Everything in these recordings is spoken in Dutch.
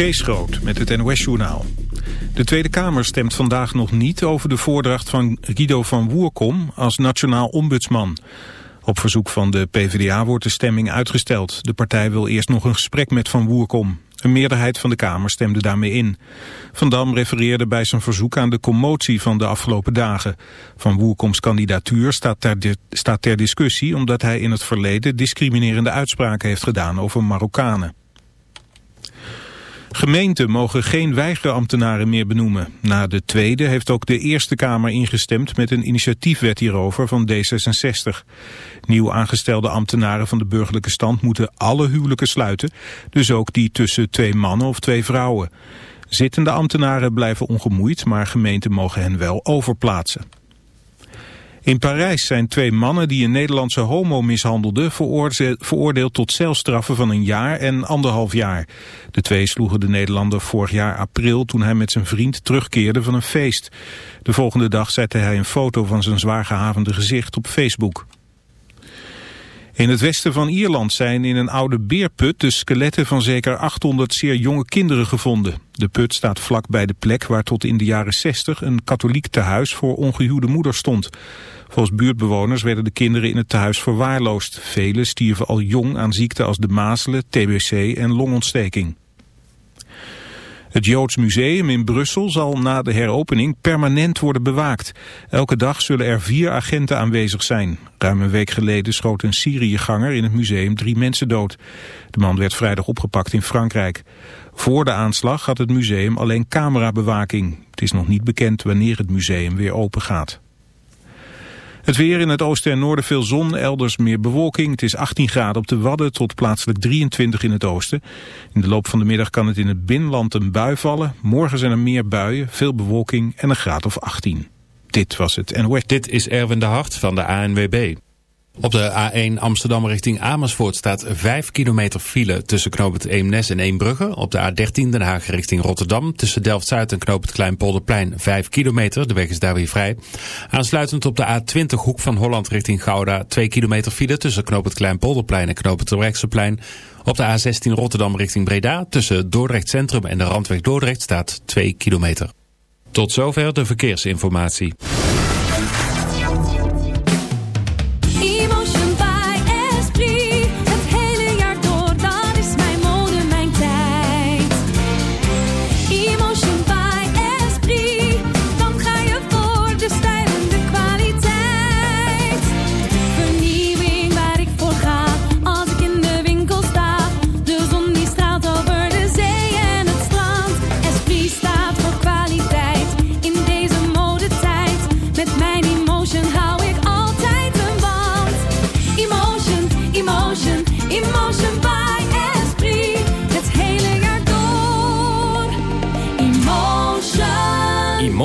Kees Groot met het NOS-journaal. De Tweede Kamer stemt vandaag nog niet over de voordracht van Guido van Woerkom als nationaal ombudsman. Op verzoek van de PvdA wordt de stemming uitgesteld. De partij wil eerst nog een gesprek met Van Woerkom. Een meerderheid van de Kamer stemde daarmee in. Van Dam refereerde bij zijn verzoek aan de commotie van de afgelopen dagen. Van Woerkoms kandidatuur staat ter, staat ter discussie omdat hij in het verleden discriminerende uitspraken heeft gedaan over Marokkanen. Gemeenten mogen geen weigerambtenaren meer benoemen. Na de Tweede heeft ook de Eerste Kamer ingestemd met een initiatiefwet hierover van D66. Nieuw aangestelde ambtenaren van de burgerlijke stand moeten alle huwelijken sluiten, dus ook die tussen twee mannen of twee vrouwen. Zittende ambtenaren blijven ongemoeid, maar gemeenten mogen hen wel overplaatsen. In Parijs zijn twee mannen die een Nederlandse homo mishandelden veroordeeld tot celstraffen van een jaar en anderhalf jaar. De twee sloegen de Nederlander vorig jaar april toen hij met zijn vriend terugkeerde van een feest. De volgende dag zette hij een foto van zijn zwaar gehavende gezicht op Facebook. In het westen van Ierland zijn in een oude beerput de skeletten van zeker 800 zeer jonge kinderen gevonden. De put staat vlak bij de plek waar tot in de jaren 60 een katholiek tehuis voor ongehuwde moeders stond. Volgens buurtbewoners werden de kinderen in het tehuis verwaarloosd. Velen stierven al jong aan ziekten als de mazelen, TBC en longontsteking. Het Joods Museum in Brussel zal na de heropening permanent worden bewaakt. Elke dag zullen er vier agenten aanwezig zijn. Ruim een week geleden schoot een Syriëganger in het museum drie mensen dood. De man werd vrijdag opgepakt in Frankrijk. Voor de aanslag had het museum alleen camerabewaking. Het is nog niet bekend wanneer het museum weer open gaat. Het weer in het oosten en noorden veel zon, elders meer bewolking. Het is 18 graden op de Wadden tot plaatselijk 23 in het oosten. In de loop van de middag kan het in het binnenland een bui vallen. Morgen zijn er meer buien, veel bewolking en een graad of 18. Dit was het. Dit is Erwin de Hart van de ANWB. Op de A1 Amsterdam richting Amersfoort staat 5 kilometer file tussen knooppunt Eemnes en Eembrugge. Op de A13 Den Haag richting Rotterdam tussen Delft-Zuid en knooppunt Kleinpolderplein 5 kilometer. De weg is daar weer vrij. Aansluitend op de A20 Hoek van Holland richting Gouda 2 kilometer file tussen knooppunt Kleinpolderplein en knooppunt Terbrechtseplein. Op de A16 Rotterdam richting Breda tussen Dordrecht Centrum en de Randweg Dordrecht staat 2 kilometer. Tot zover de verkeersinformatie.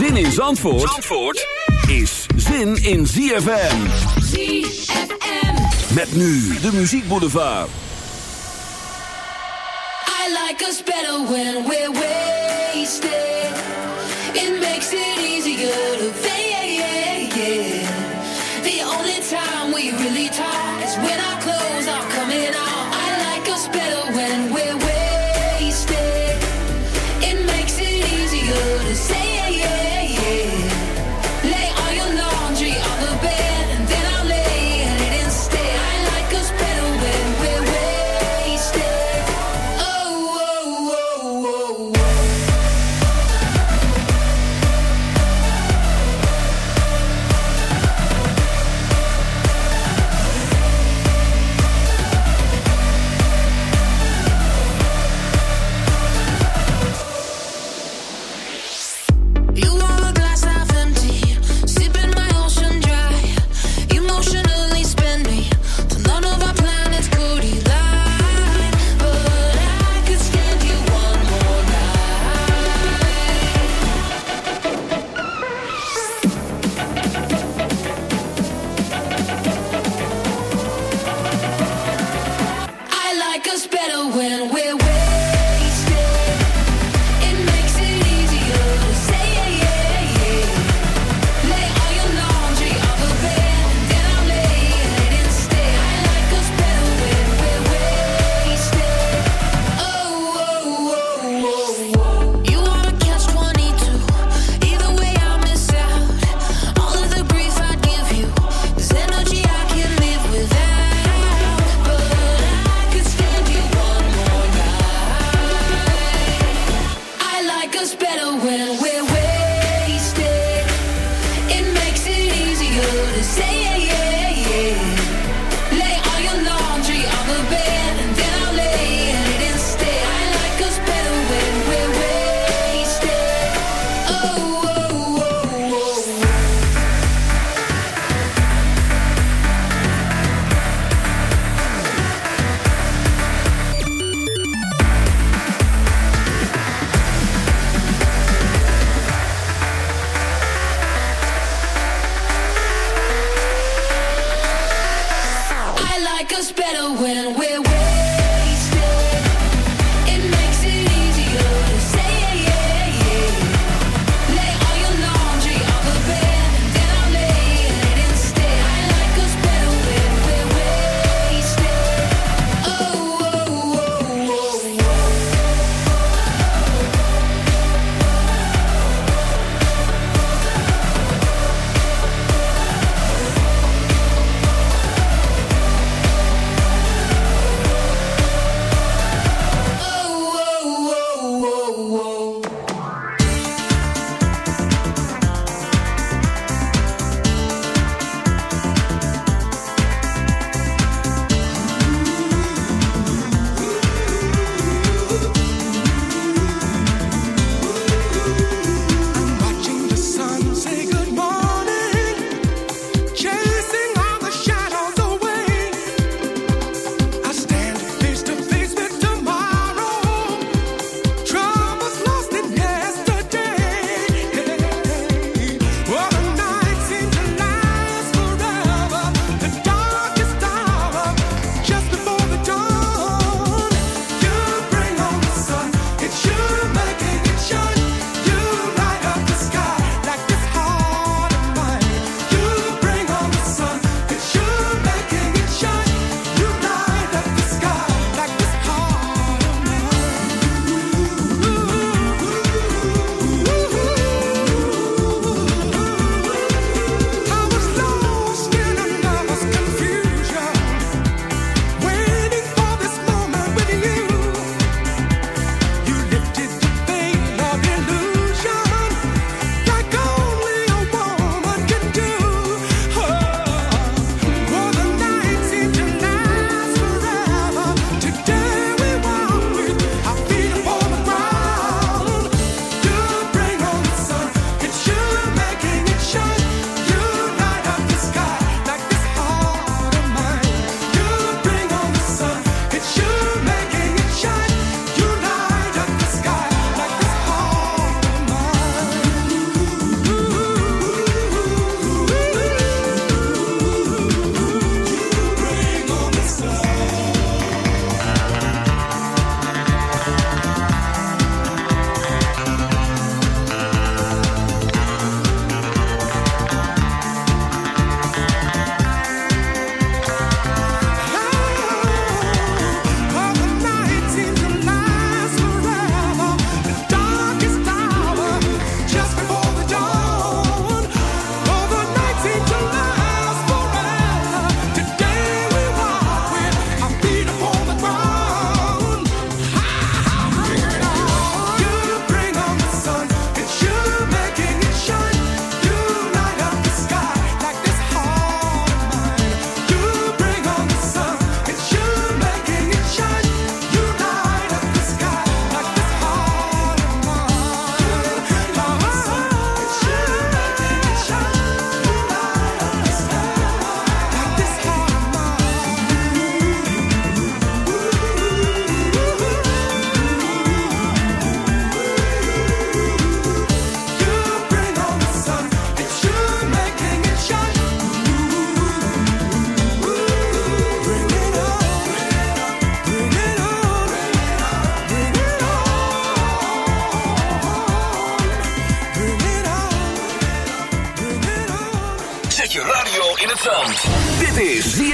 Zin in Zandvoort, Zandvoort is zin in ZFM. ZFM. Met nu de muziekboulevard. I like us better when we're wasted. It makes it easier to fade. The only time we really talk is when our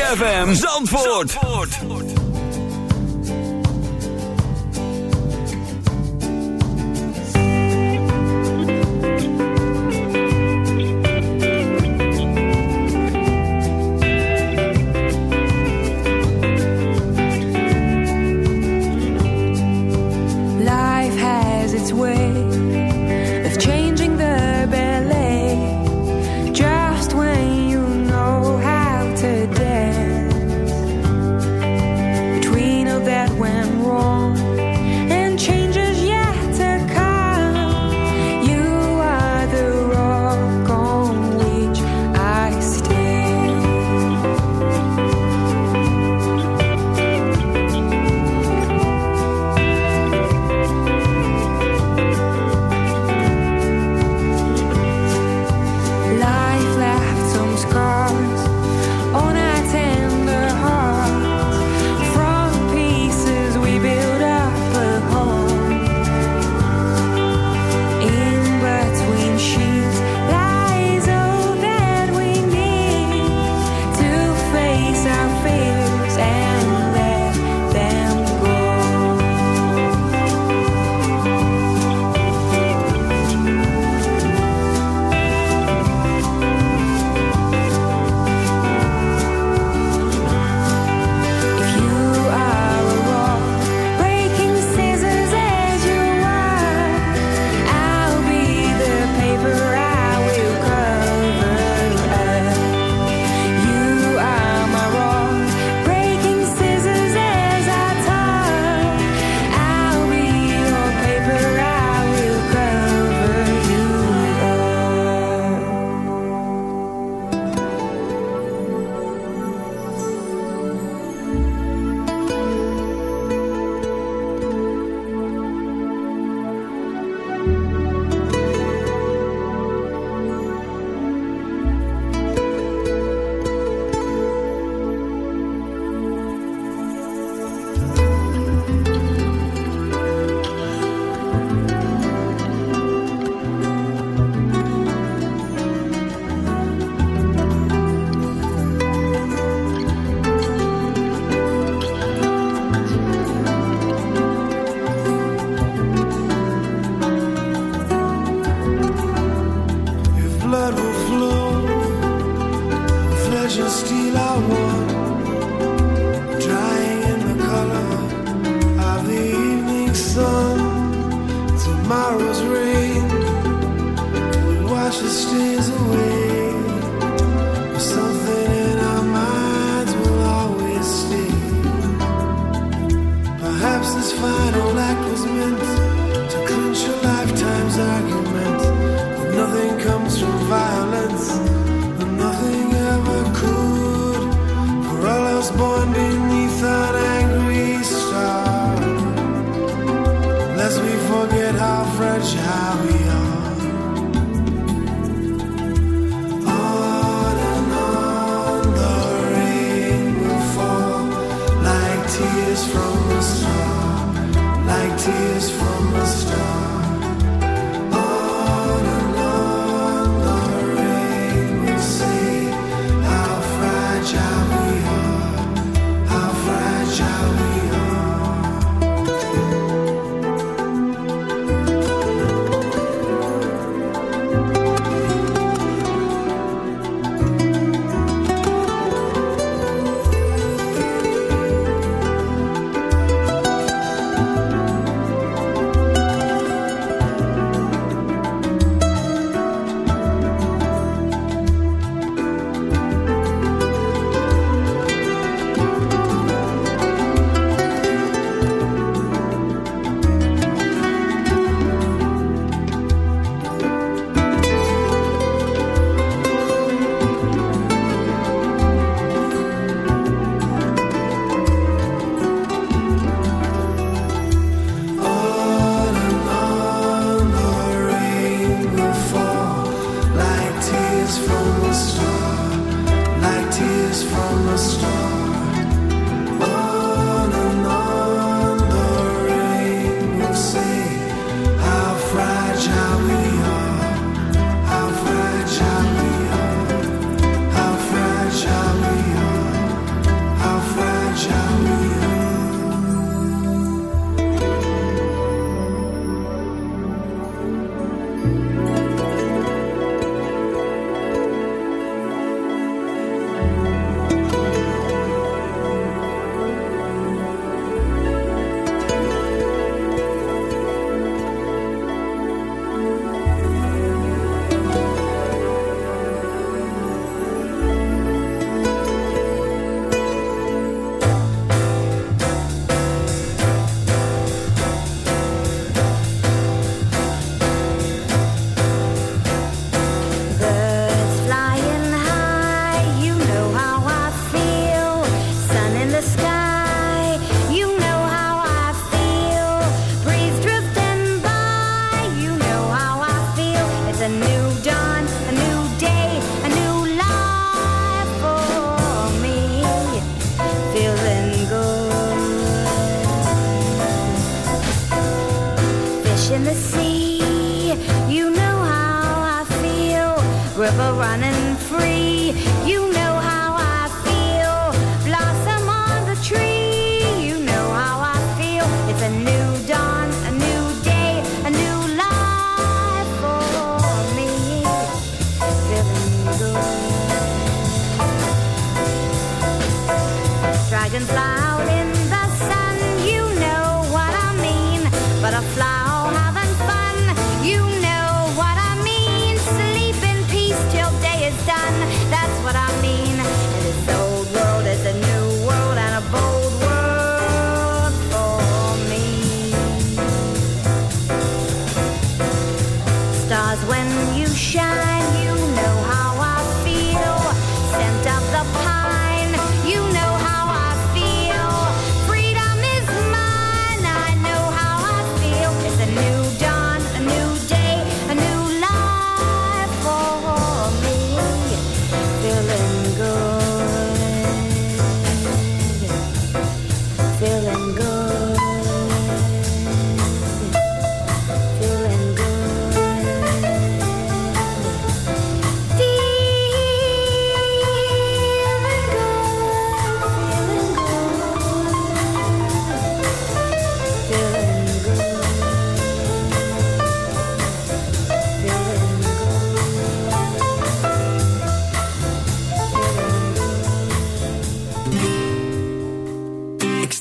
ZFM Zandvoort.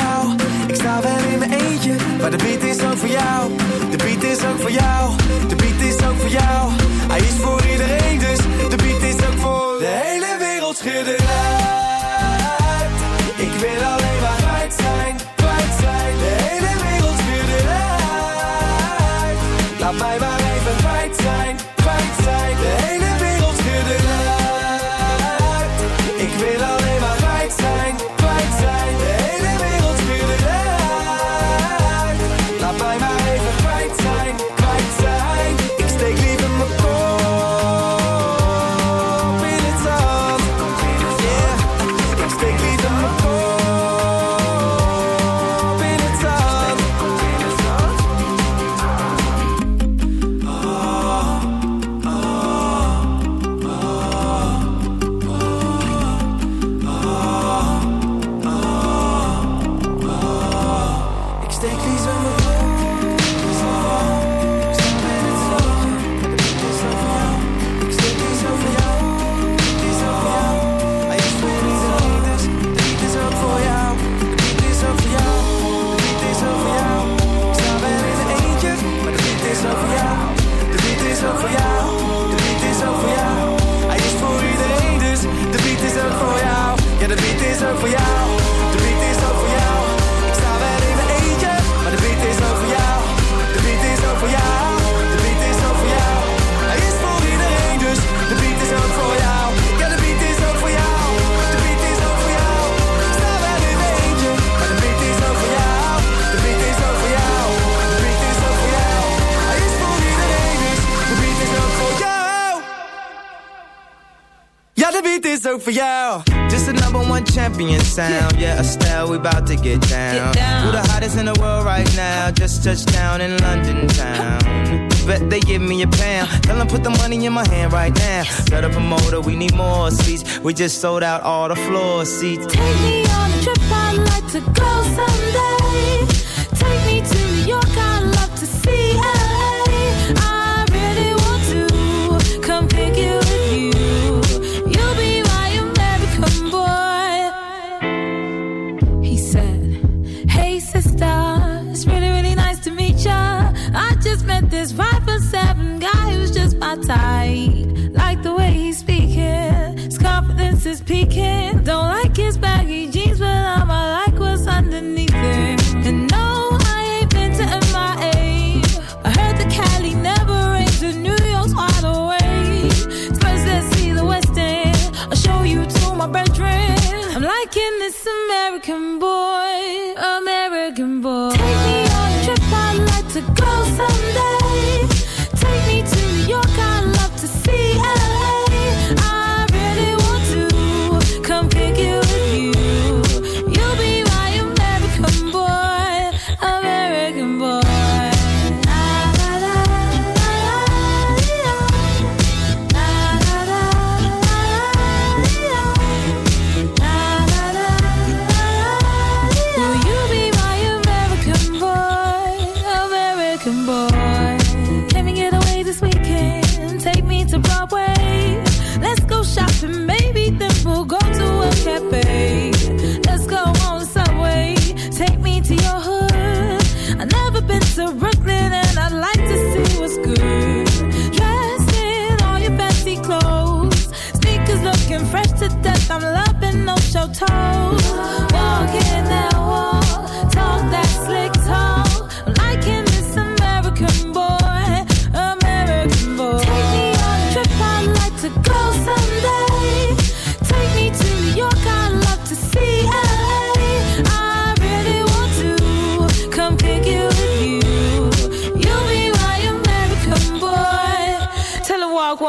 jou. Ik sta wel in mijn eentje, maar de beat is ook voor jou. De beat is ook voor jou. De beat is ook voor jou. Hij is voor iedereen, dus de beat is ook voor de hele wereld schudden. sound. Yeah, Estelle, we about to get down. get down. Who the hottest in the world right now? Just touched down in London town. Bet they give me a pound. Tell them put the money in my hand right now. Yes. Up and motor, we need more seats. We just sold out all the floor seats. Take me on a trip, I'd like to go someday. Take me to New York, I outside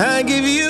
I give you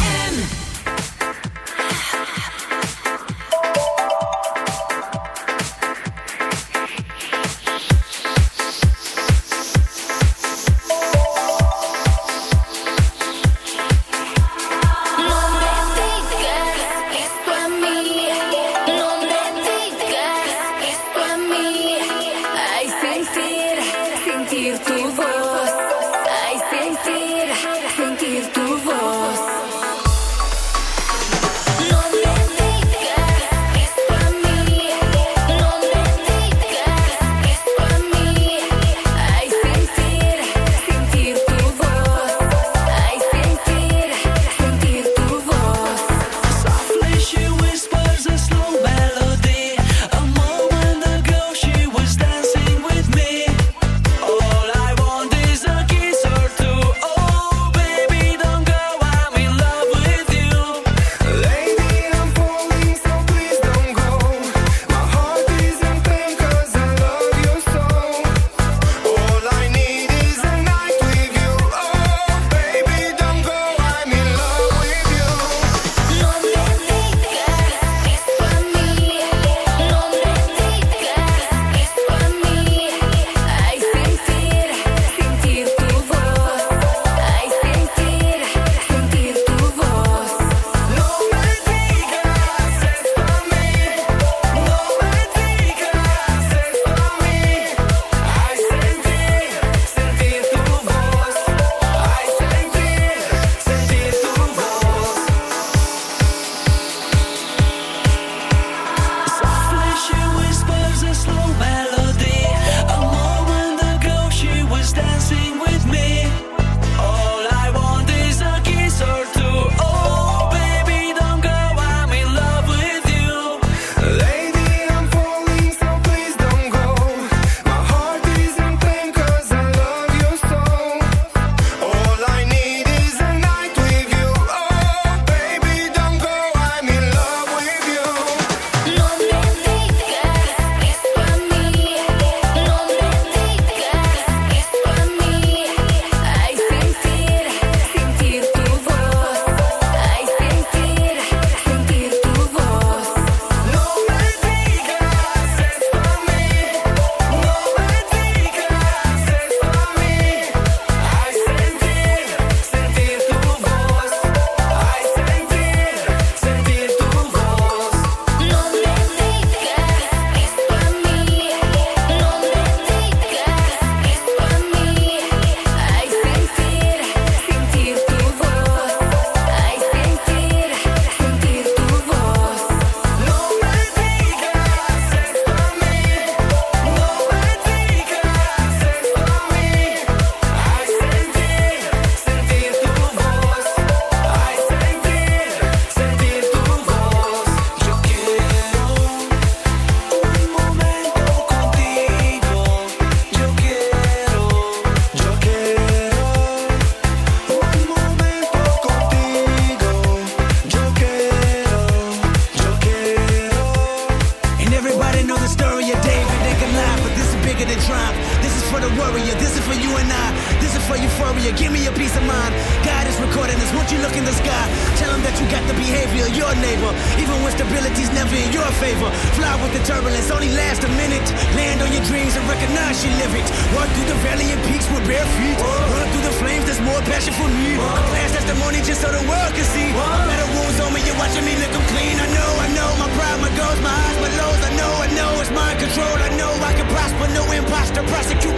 the drive for the warrior. This is for you and I. This is for euphoria. Give me a peace of mind. God is recording this. Won't you look in the sky? Tell him that you got the behavior of your neighbor. Even when stability's never in your favor. Fly with the turbulence, only last a minute. Land on your dreams and recognize you live it. Walk through the valley and peaks with bare feet. Run through the flames, there's more passion for me. A glass testimony just so the world can see. Better wounds on me, you're watching me lick them clean. I know, I know, my pride, my goals, my highs, my lows. I know, I know, it's mind control. I know I can prosper, no imposter. Prosecute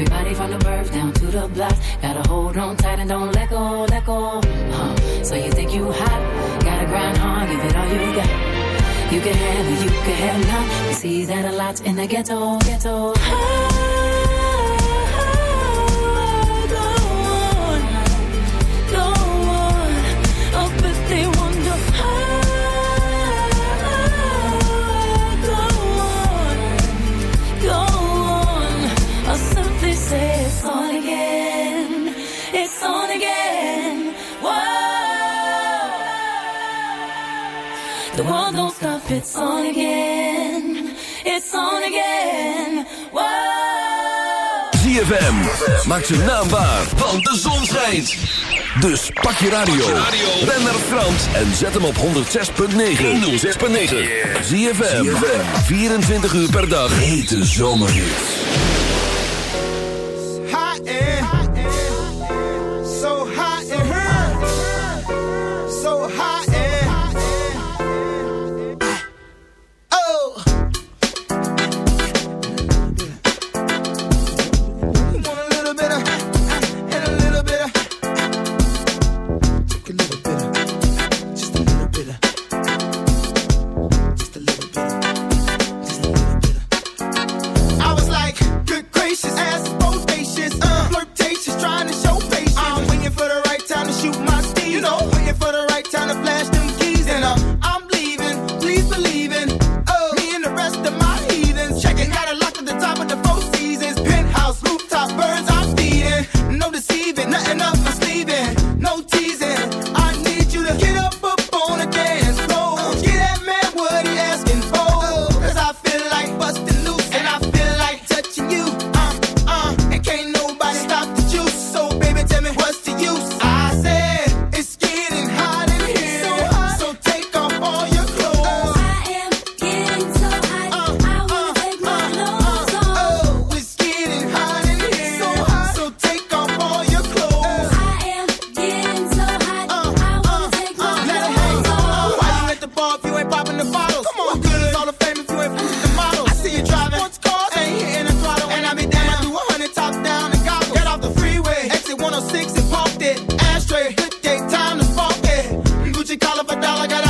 Everybody from the birth down to the blocks. Gotta hold on tight and don't let go, let go. Uh, so you think you hot? Gotta grind hard, give it all you got. You can have it, you can have none. We see that a lot in the ghetto, ghetto. Go It's on again. It's on again. Whoa. ZFM. Maak zijn naam waar, want de zon schijnt. Dus pak je radio. Ben naar Frans en zet hem op 106.9. 106.9. ZFM. 24 uur per dag. Hete zomerhits. I got